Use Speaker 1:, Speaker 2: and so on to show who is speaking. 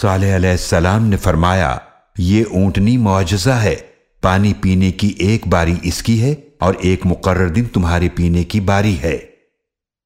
Speaker 1: صالح علیہ السلام نے فرمایا، یہ اونٹنی معجزہ ہے۔ پانی پینے کی ایک باری اس کی ہے اور ایک مقرر دن تمہارے پینے کی باری ہے۔